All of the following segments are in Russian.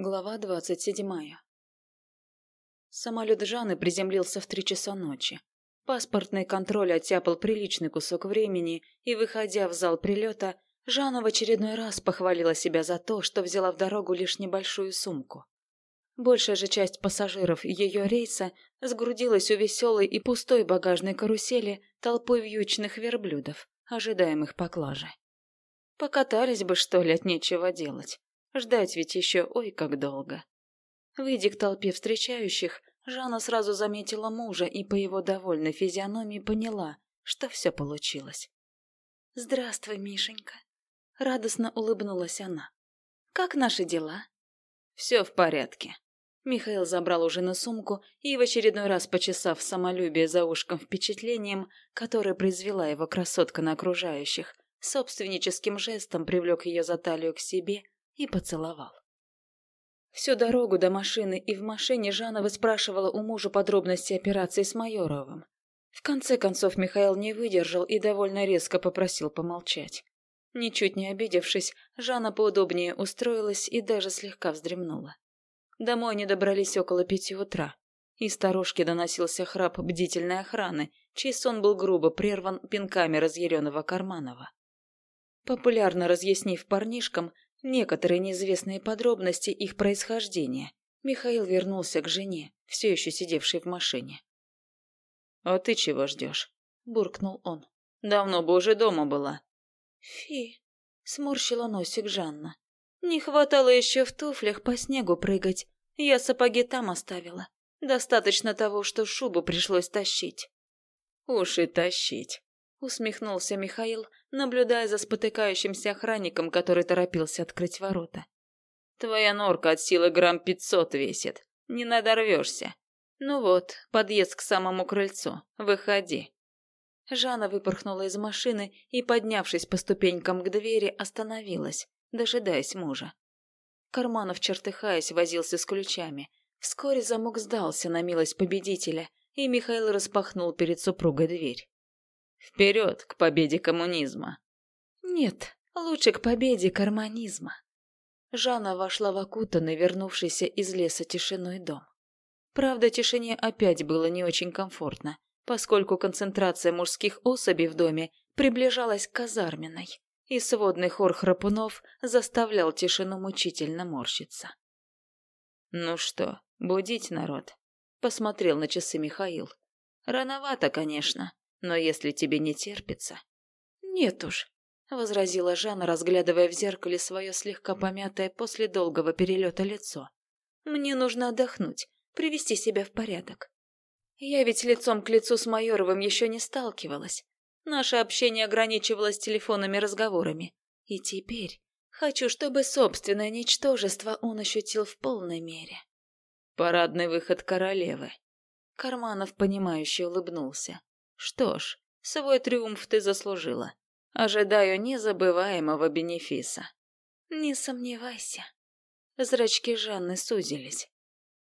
Глава двадцать седьмая. Самолет Жанны приземлился в три часа ночи. Паспортный контроль оттяпал приличный кусок времени, и, выходя в зал прилета, Жанна в очередной раз похвалила себя за то, что взяла в дорогу лишь небольшую сумку. Большая же часть пассажиров ее рейса сгрудилась у веселой и пустой багажной карусели толпой вьючных верблюдов, ожидаемых поклажи. Покатались бы, что ли, от нечего делать. Ждать ведь еще ой как долго. Выйдя к толпе встречающих, Жанна сразу заметила мужа и по его довольной физиономии поняла, что все получилось. «Здравствуй, Мишенька!» Радостно улыбнулась она. «Как наши дела?» «Все в порядке». Михаил забрал у жены сумку и, в очередной раз почесав самолюбие за ушком впечатлением, которое произвела его красотка на окружающих, собственническим жестом привлек ее за талию к себе и поцеловал. Всю дорогу до машины и в машине Жанна выспрашивала у мужа подробности операции с Майоровым. В конце концов Михаил не выдержал и довольно резко попросил помолчать. Ничуть не обидевшись, Жанна поудобнее устроилась и даже слегка вздремнула. Домой они добрались около пяти утра. Из сторожки доносился храп бдительной охраны, чей сон был грубо прерван пинками разъяренного Карманова. Популярно разъяснив парнишкам, некоторые неизвестные подробности их происхождения. Михаил вернулся к жене, все еще сидевшей в машине. «А ты чего ждешь?» – буркнул он. «Давно бы уже дома была». «Фи!» – сморщила носик Жанна. «Не хватало еще в туфлях по снегу прыгать. Я сапоги там оставила. Достаточно того, что шубу пришлось тащить». «Уж и тащить!» – усмехнулся Михаил, наблюдая за спотыкающимся охранником, который торопился открыть ворота. «Твоя норка от силы грамм пятьсот весит. Не надорвешься. Ну вот, подъезд к самому крыльцу. Выходи». Жанна выпорхнула из машины и, поднявшись по ступенькам к двери, остановилась, дожидаясь мужа. Карманов, чертыхаясь, возился с ключами. Вскоре замок сдался на милость победителя, и Михаил распахнул перед супругой дверь. Вперед к победе коммунизма. Нет, лучше к победе карманизма. Жанна вошла в окутанный, вернувшийся из леса тишиной дом. Правда, тишине опять было не очень комфортно, поскольку концентрация мужских особей в доме приближалась к казарменной, и сводный хор храпунов заставлял тишину мучительно морщиться. «Ну что, будить народ?» — посмотрел на часы Михаил. «Рановато, конечно, но если тебе не терпится...» «Нет уж», — возразила Жанна, разглядывая в зеркале свое слегка помятое после долгого перелета лицо. «Мне нужно отдохнуть, привести себя в порядок. Я ведь лицом к лицу с Майоровым еще не сталкивалась. Наше общение ограничивалось телефонными разговорами. И теперь хочу, чтобы собственное ничтожество он ощутил в полной мере». «Парадный выход королевы». Карманов, понимающе улыбнулся. Что ж, свой триумф ты заслужила. Ожидаю незабываемого бенефиса. Не сомневайся. Зрачки Жанны сузились.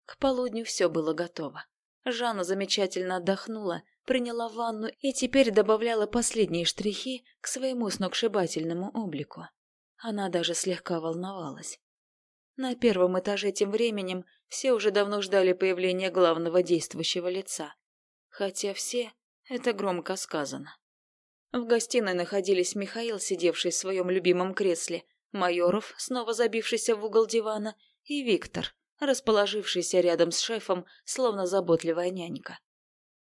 К полудню все было готово. Жанна замечательно отдохнула, приняла ванну и теперь добавляла последние штрихи к своему сногсшибательному облику. Она даже слегка волновалась. На первом этаже тем временем все уже давно ждали появления главного действующего лица. Хотя все, это громко сказано. В гостиной находились Михаил, сидевший в своем любимом кресле, Майоров, снова забившийся в угол дивана, и Виктор, расположившийся рядом с шефом, словно заботливая нянька.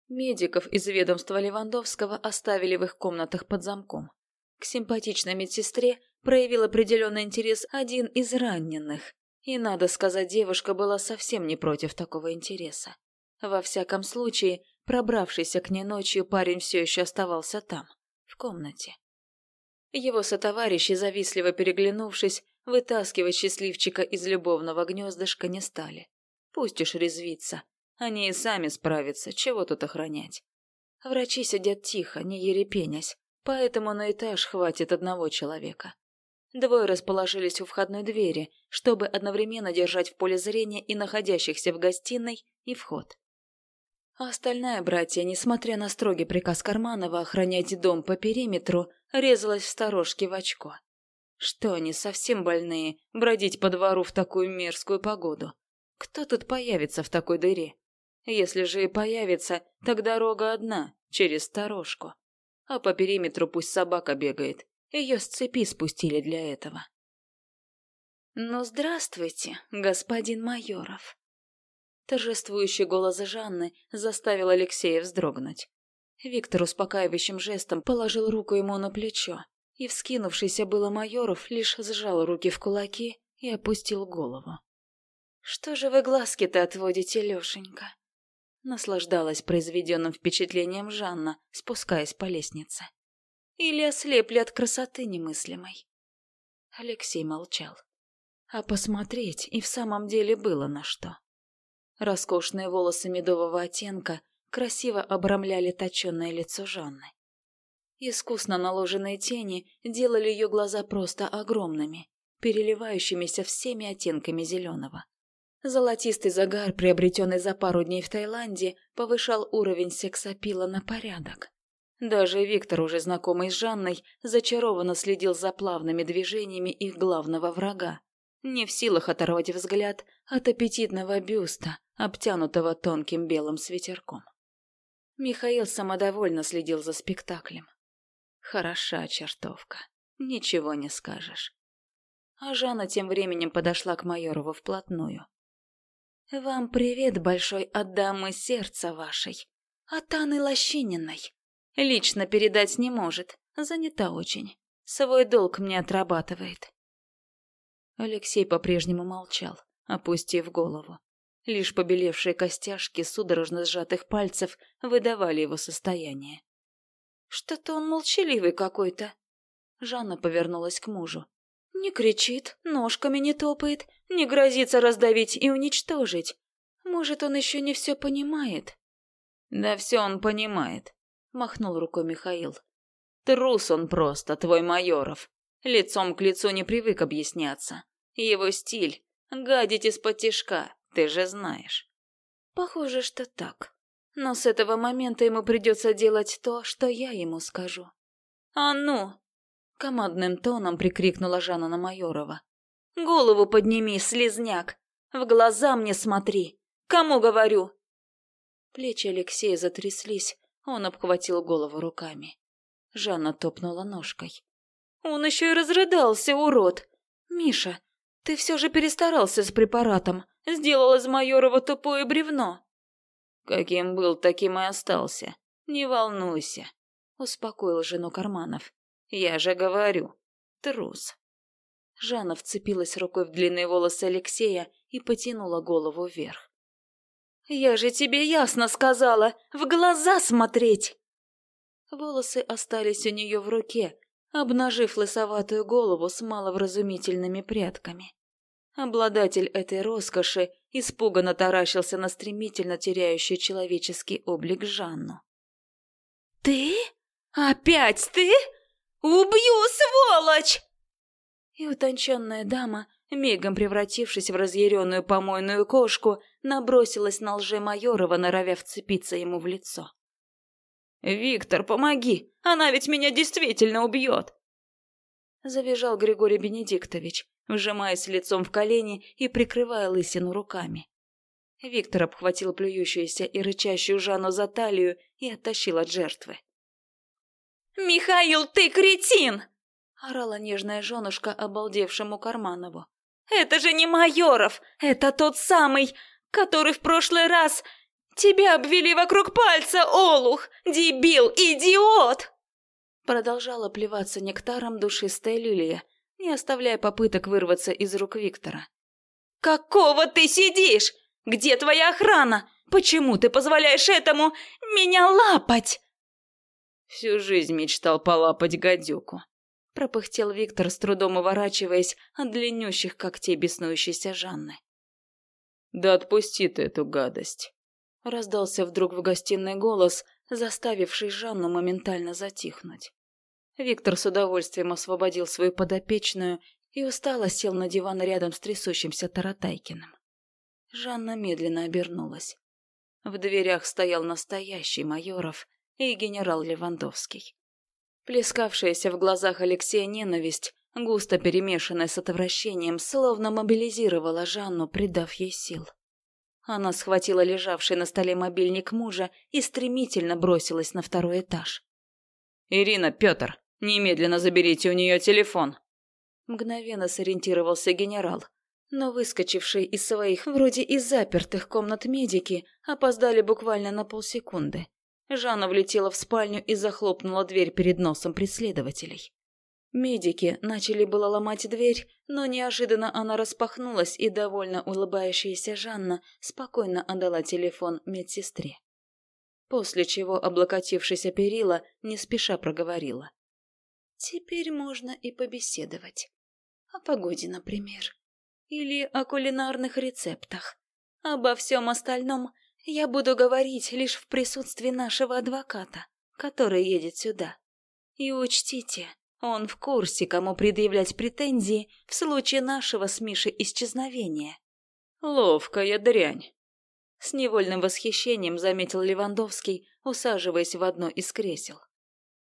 Медиков из ведомства Левандовского оставили в их комнатах под замком. К симпатичной медсестре проявил определенный интерес один из раненых. И, надо сказать, девушка была совсем не против такого интереса. Во всяком случае, Пробравшийся к ней ночью парень все еще оставался там, в комнате. Его сотоварищи, завистливо переглянувшись, вытаскивать счастливчика из любовного гнездышка не стали. Пусть уж резвится. Они и сами справятся, чего тут охранять. Врачи сидят тихо, не ерепенясь, поэтому на этаж хватит одного человека. Двое расположились у входной двери, чтобы одновременно держать в поле зрения и находящихся в гостиной, и вход. А остальная братья, несмотря на строгий приказ Карманова охранять дом по периметру, резалась в сторожке в очко. Что они, совсем больные, бродить по двору в такую мерзкую погоду? Кто тут появится в такой дыре? Если же и появится, так дорога одна, через сторожку. А по периметру пусть собака бегает. Ее с цепи спустили для этого. «Ну, здравствуйте, господин Майоров!» Торжествующий голос Жанны заставил Алексея вздрогнуть. Виктор успокаивающим жестом положил руку ему на плечо, и вскинувшийся было Майоров лишь сжал руки в кулаки и опустил голову. «Что же вы глазки-то отводите, Лешенька?» Наслаждалась произведенным впечатлением Жанна, спускаясь по лестнице. «Или ослепли от красоты немыслимой?» Алексей молчал. А посмотреть и в самом деле было на что. Роскошные волосы медового оттенка красиво обрамляли точенное лицо Жанны. Искусно наложенные тени делали ее глаза просто огромными, переливающимися всеми оттенками зеленого. Золотистый загар, приобретенный за пару дней в Таиланде, повышал уровень сексапила на порядок. Даже Виктор, уже знакомый с Жанной, зачарованно следил за плавными движениями их главного врага, не в силах оторвать взгляд от аппетитного бюста, обтянутого тонким белым свитерком. Михаил самодовольно следил за спектаклем. Хороша чертовка, ничего не скажешь. А Жанна тем временем подошла к Майорову вплотную. «Вам привет большой от дамы сердца вашей, от Анны Лощининой. Лично передать не может, занята очень. Свой долг мне отрабатывает. Алексей по-прежнему молчал, опустив голову. Лишь побелевшие костяшки судорожно сжатых пальцев выдавали его состояние. «Что-то он молчаливый какой-то». Жанна повернулась к мужу. «Не кричит, ножками не топает, не грозится раздавить и уничтожить. Может, он еще не все понимает?» «Да все он понимает», — махнул рукой Михаил. «Трус он просто, твой Майоров. Лицом к лицу не привык объясняться. Его стиль — гадить из-под тишка, ты же знаешь. Похоже, что так. Но с этого момента ему придется делать то, что я ему скажу. «А ну!» — командным тоном прикрикнула Жанна на Майорова. «Голову подними, слезняк! В глаза мне смотри! Кому говорю?» Плечи Алексея затряслись, он обхватил голову руками. Жанна топнула ножкой. «Он еще и разрыдался, урод! Миша, ты все же перестарался с препаратом. Сделал из Майорова тупое бревно. Каким был, таким и остался. Не волнуйся. Успокоил жену Карманов. Я же говорю. Трус. Жанна вцепилась рукой в длинные волосы Алексея и потянула голову вверх. «Я же тебе ясно сказала! В глаза смотреть!» Волосы остались у нее в руке, обнажив лысоватую голову с маловразумительными прядками. Обладатель этой роскоши испуганно таращился на стремительно теряющий человеческий облик Жанну. «Ты? Опять ты? Убью, сволочь!» И утонченная дама, мигом превратившись в разъяренную помойную кошку, набросилась на лже-майорова, норовя вцепиться ему в лицо. «Виктор, помоги! Она ведь меня действительно убьет!» Завизжал Григорий Бенедиктович, вжимаясь лицом в колени и прикрывая лысину руками. Виктор обхватил плюющуюся и рычащую Жанну за талию и оттащил от жертвы. «Михаил, ты кретин!» — орала нежная женушка обалдевшему Карманову. «Это же не Майоров! Это тот самый, который в прошлый раз «Тебя обвели вокруг пальца, Олух! Дебил! Идиот!» Продолжала плеваться нектаром душистая лилия, не оставляя попыток вырваться из рук Виктора. «Какого ты сидишь? Где твоя охрана? Почему ты позволяешь этому меня лапать?» Всю жизнь мечтал полапать гадюку. Пропыхтел Виктор, с трудом уворачиваясь от длиннющих когтей беснующейся Жанны. «Да отпусти ты эту гадость!» Раздался вдруг в гостиной голос, заставивший Жанну моментально затихнуть. Виктор с удовольствием освободил свою подопечную и устало сел на диван рядом с трясущимся Таратайкиным. Жанна медленно обернулась. В дверях стоял настоящий Майоров и генерал Левандовский. Плескавшаяся в глазах Алексея ненависть густо перемешанная с отвращением, словно мобилизировала Жанну, придав ей сил. Она схватила лежавший на столе мобильник мужа и стремительно бросилась на второй этаж. «Ирина, Петр, немедленно заберите у нее телефон!» Мгновенно сориентировался генерал, но выскочившие из своих, вроде и запертых комнат медики, опоздали буквально на полсекунды. Жанна влетела в спальню и захлопнула дверь перед носом преследователей. Медики начали было ломать дверь, но неожиданно она распахнулась, и довольно улыбающаяся Жанна спокойно отдала телефон медсестре. После чего, облокотившись о перила, не спеша проговорила. «Теперь можно и побеседовать. О погоде, например. Или о кулинарных рецептах. Обо всем остальном я буду говорить лишь в присутствии нашего адвоката, который едет сюда. И учтите, он в курсе, кому предъявлять претензии в случае нашего с Мишей исчезновения. Ловкая дрянь. С невольным восхищением заметил Левандовский, усаживаясь в одно из кресел.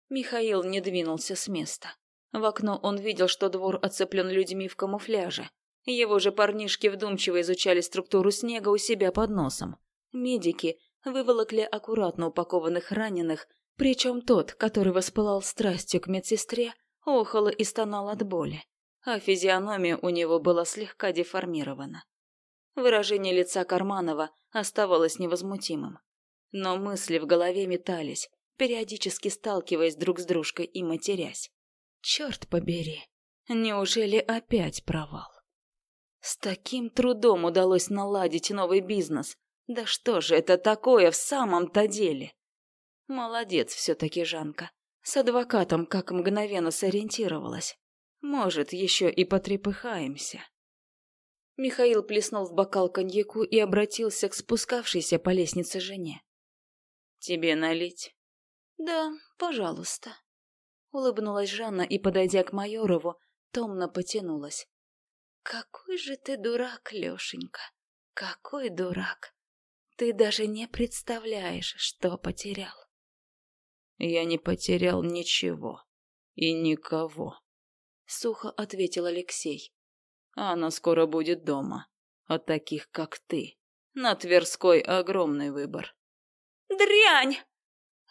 Михаил не двинулся с места. В окно он видел, что двор оцеплен людьми в камуфляже. Его же парнишки вдумчиво изучали структуру снега у себя под носом. Медики выволокли аккуратно упакованных раненых, причем тот, который воспылал страстью к медсестре, охал и стонал от боли, а физиономия у него была слегка деформирована. Выражение лица Карманова оставалось невозмутимым. Но мысли в голове метались, периодически сталкиваясь друг с дружкой и матерясь. Черт побери, неужели опять провал? С таким трудом удалось наладить новый бизнес, да что же это такое в самом-то деле? Молодец все-таки Жанка. С адвокатом как мгновенно сориентировалась. Может, еще и потрепыхаемся. Михаил плеснул в бокал коньяку и обратился к спускавшейся по лестнице жене. «Тебе налить?» «Да, пожалуйста». Улыбнулась Жанна и, подойдя к Майорову, томно потянулась. «Какой же ты дурак, Лешенька! Какой дурак! Ты даже не представляешь, что потерял. Я не потерял ничего и никого, сухо ответил Алексей. Она скоро будет дома. От таких, как ты. На Тверской огромный выбор. Дрянь!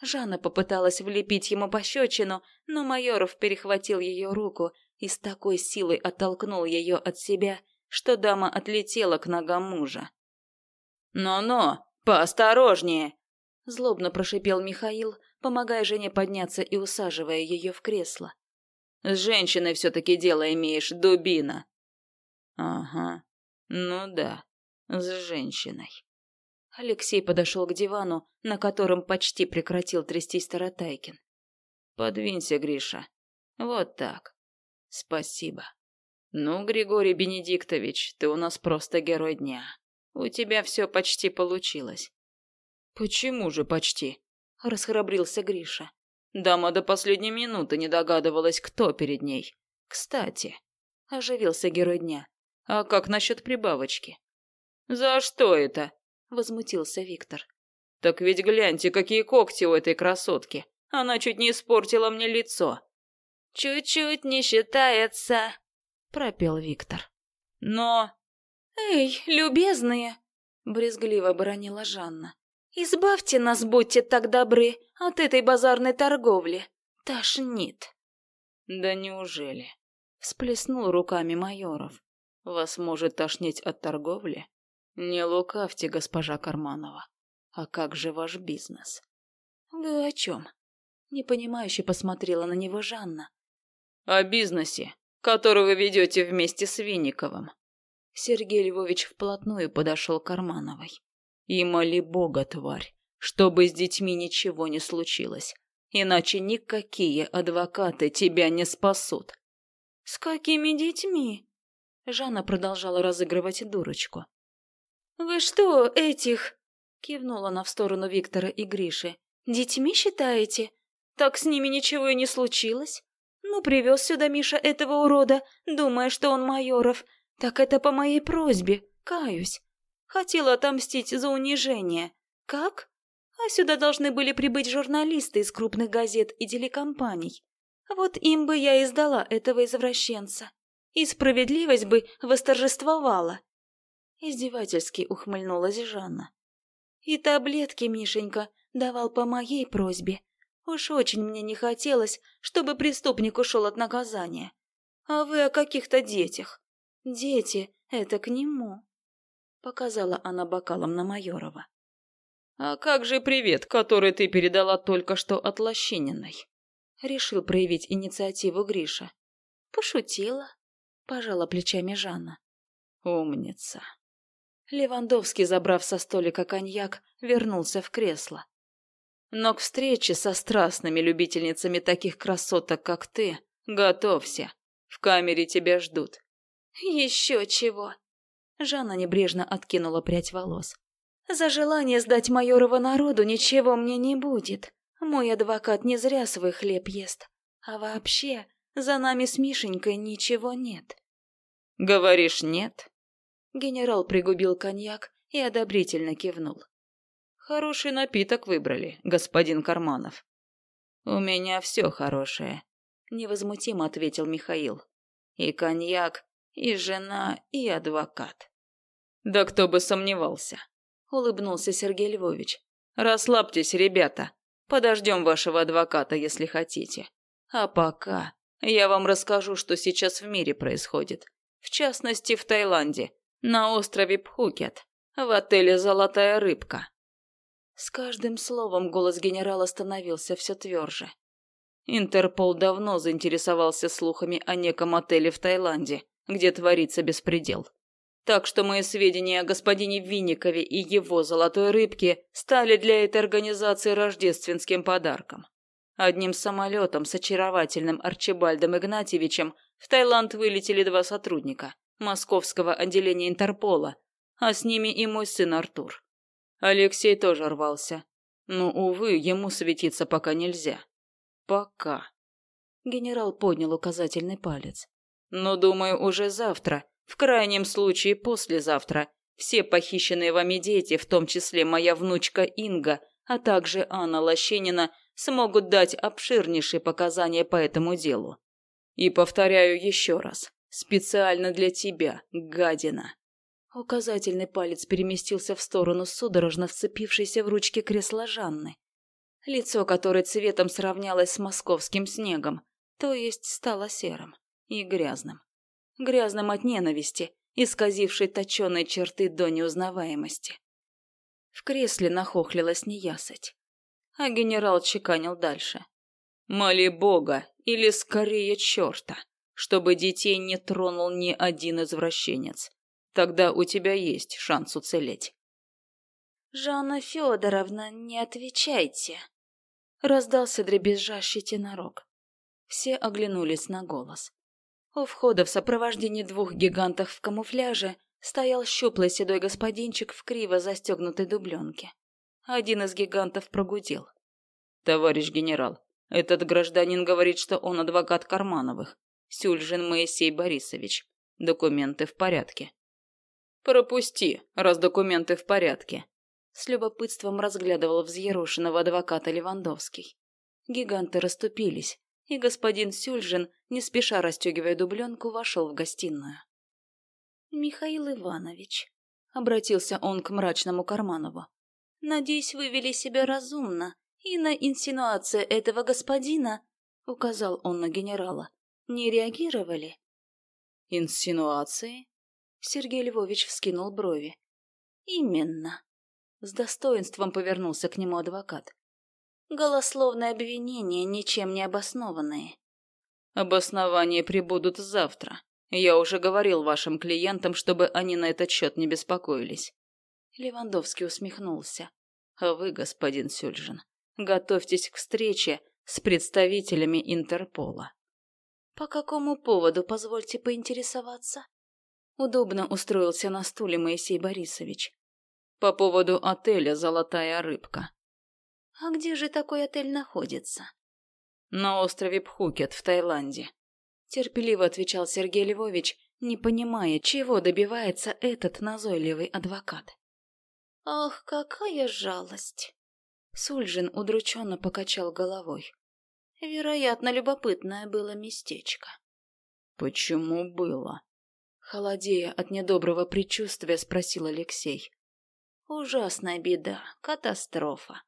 Жанна попыталась влепить ему пощечину, но Майоров перехватил ее руку и с такой силой оттолкнул ее от себя, что дама отлетела к ногам мужа. «Но-но, поосторожнее!» Злобно прошипел Михаил, помогая жене подняться и усаживая ее в кресло. «С женщиной все-таки дело имеешь, дубина!» «Ага, ну да, с женщиной». Алексей подошел к дивану, на котором почти прекратил трястись Таратайкин. «Подвинься, Гриша. Вот так. Спасибо. Ну, Григорий Бенедиктович, ты у нас просто герой дня. У тебя все почти получилось. Почему же почти? Расхрабрился Гриша. Дама до последней минуты не догадывалась, кто перед ней. Кстати, оживился герой дня. А как насчет прибавочки? За что это? Возмутился Виктор. Так ведь гляньте, какие когти у этой красотки. Она чуть не испортила мне лицо. Чуть-чуть не считается, пропел Виктор. Но «Эй, любезные!» — брезгливо бронила Жанна. «Избавьте нас, будьте так добры, от этой базарной торговли. Тошнит». «Да неужели?» — всплеснул руками Майоров. «Вас может тошнить от торговли? Не лукавьте, госпожа Карманова. А как же ваш бизнес?» «Вы о чем?» — непонимающе посмотрела на него Жанна. «О бизнесе, который вы ведете вместе с Винниковым. Сергей Львович вплотную подошел к Кармановой. «И моли Бога, тварь, чтобы с детьми ничего не случилось, иначе никакие адвокаты тебя не спасут». «С какими детьми?» Жанна продолжала разыгрывать дурочку. «Вы что, этих...» Кивнула она в сторону Виктора и Гриши. «Детьми считаете? Так с ними ничего и не случилось? Ну, привез сюда Миша этого урода, думая, что он Майоров, так это по моей просьбе, каюсь. Хотела отомстить за унижение. Как? А сюда должны были прибыть журналисты из крупных газет и телекомпаний. Вот им бы я и сдала этого извращенца. И справедливость бы восторжествовала. Издевательски ухмыльнулась Жанна. И таблетки Мишенька давал по моей просьбе. Уж очень мне не хотелось, чтобы преступник ушел от наказания. А вы о каких-то детях. Дети — это к нему. Показала она бокалом на Майорова. «А как же привет, который ты передала только что от Лощининой?» Решил проявить инициативу Гриша. Пошутила. Пожала плечами Жанна. «Умница». Левандовский, забрав со столика коньяк, вернулся в кресло. «Но к встрече со страстными любительницами таких красоток, как ты, готовься. В камере тебя ждут». «Еще чего!» Жанна небрежно откинула прядь волос. За желание сдать Майорова народу ничего мне не будет. Мой адвокат не зря свой хлеб ест. А вообще, за нами с Мишенькой ничего нет. Говоришь, нет? Генерал пригубил коньяк и одобрительно кивнул. Хороший напиток выбрали, господин Карманов. У меня все хорошее, невозмутимо ответил Михаил. И коньяк, и жена, и адвокат. Да кто бы сомневался. — улыбнулся Сергей Львович. «Расслабьтесь, ребята. Подождем вашего адвоката, если хотите. А пока я вам расскажу, что сейчас в мире происходит. В частности, в Таиланде, на острове Пхукет, в отеле «Золотая рыбка». С каждым словом голос генерала становился все тверже. Интерпол давно заинтересовался слухами о неком отеле в Таиланде, где творится беспредел. Так что мои сведения о господине Винникове и его золотой рыбке стали для этой организации рождественским подарком. Одним самолетом с очаровательным Арчибальдом Игнатьевичем в Таиланд вылетели два сотрудника московского отделения Интерпола, а с ними и мой сын Артур. Алексей тоже рвался. Но, увы, ему светиться пока нельзя. Пока. Генерал поднял указательный палец. Но, думаю, уже завтра в крайнем случае, послезавтра все похищенные вами дети, в том числе моя внучка Инга, а также Анна Лощенина, смогут дать обширнейшие показания по этому делу. И повторяю еще раз, специально для тебя, гадина. Указательный палец переместился в сторону судорожно вцепившейся в ручки кресла Жанны. Лицо которой цветом сравнялось с московским снегом, то есть стало серым и грязным грязным от ненависти, исказившей точеные черты до неузнаваемости. В кресле нахохлилась неясыть. А генерал чеканил дальше. «Моли Бога, или скорее черта, чтобы детей не тронул ни один извращенец. Тогда у тебя есть шанс уцелеть». «Жанна Федоровна, не отвечайте!» Раздался дребезжащий тенорок. Все оглянулись на голос. У входа в сопровождении двух гигантов в камуфляже стоял щуплый седой господинчик в криво застегнутой дубленке. Один из гигантов прогудел. «Товарищ генерал, этот гражданин говорит, что он адвокат Кармановых. Сюльжин Моисей Борисович. Документы в порядке». «Пропусти, раз документы в порядке», — с любопытством разглядывал взъерошенного адвоката Левандовский. Гиганты расступились, и господин Сюльжин, не спеша расстегивая дубленку, вошел в гостиную. «Михаил Иванович», — обратился он к мрачному Карманову, — «надеюсь, вы вели себя разумно, и на инсинуации этого господина, — указал он на генерала, — не реагировали». «Инсинуации?» Сергей Львович вскинул брови. «Именно». С достоинством повернулся к нему адвокат. Голословные обвинения, ничем не обоснованные. Обоснования прибудут завтра. Я уже говорил вашим клиентам, чтобы они на этот счет не беспокоились. Левандовский усмехнулся. А вы, господин Сюльжин, готовьтесь к встрече с представителями Интерпола. По какому поводу, позвольте поинтересоваться? Удобно устроился на стуле Моисей Борисович. По поводу отеля «Золотая рыбка». А где же такой отель находится? На острове Пхукет в Таиланде. Терпеливо отвечал Сергей Львович, не понимая, чего добивается этот назойливый адвокат. Ах, какая жалость! Сульжин удрученно покачал головой. Вероятно, любопытное было местечко. «Почему было?» Холодея от недоброго предчувствия, спросил Алексей. «Ужасная беда, катастрофа», —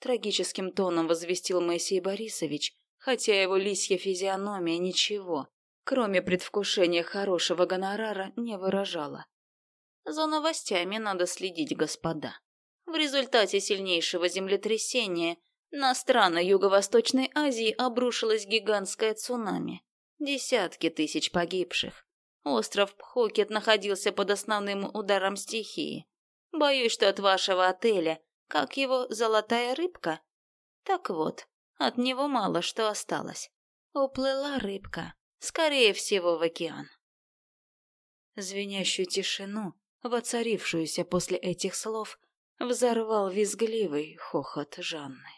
трагическим тоном возвестил Моисей Борисович, хотя его лисья физиономия ничего, кроме предвкушения хорошего гонорара, не выражала. «За новостями надо следить, господа. В результате сильнейшего землетрясения на страны Юго-Восточной Азии обрушилось гигантское цунами. Десятки тысяч погибших. Остров Пхокет находился под основным ударом стихии. Боюсь, что от вашего отеля, как его «Золотая рыбка»? Так вот, от него мало что осталось. Уплыла рыбка, скорее всего, в океан. Звенящую тишину, воцарившуюся после этих слов, взорвал визгливый хохот Жанны.